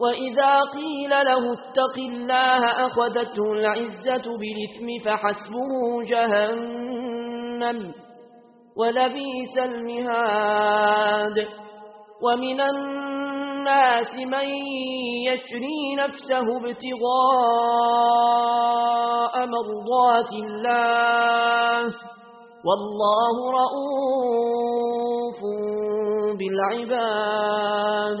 وإذا قيل له اتق الله أخذته العزة بالإثم فحسبه جهنم ولبيس المهاد ومن الناس من يشري نفسه ابتغاء مرضات الله والله رؤوف بالعباد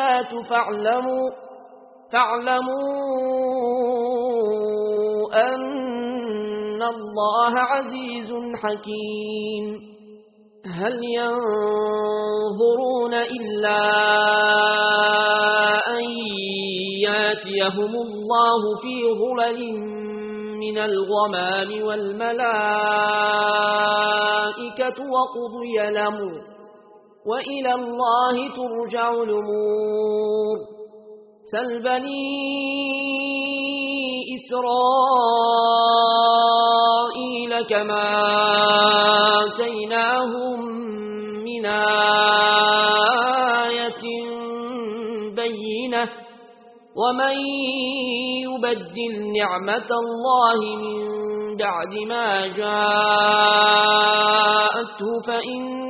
الزَّكَاةُ فَاعْلَمُوا فَاعْلَمُوا أَنَّ اللَّهَ عَزِيزٌ حَكِيمٌ هَلْ يَنظُرُونَ إِلَّا أَن يَأْتِيَهُمُ اللَّهُ فِي ظُلَلٍ من الغمام والملائكة وقضي الْأَمْرُ وإلى الله ترجع الأمور سل بني إسرائيل كما آتيناهم من آية بينة ومن يبدل نعمة الله من بعد ما جاءته فإن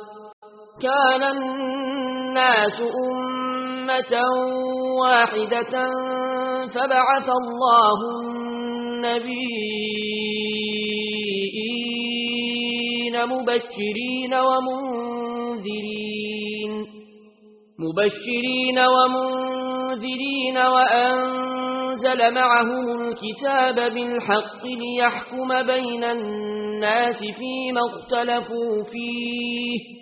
كان الناس أمة واحدة فبعث الله النبيين مبشرين ومنذرين مبشرين ومنذرين وأنزل معهم الكتاب بالحق ليحكم بين الناس فيما اختلفوا فيه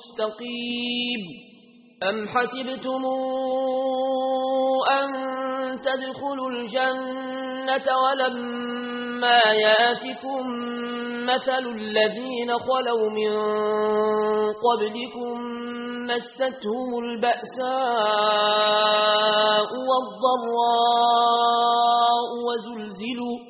مستقيم. أم حسبتم أن تدخلوا الجنة ولما يأتكم مثل الذين خلوا من قبلكم مستهم البأساء والضراء وزلزلوا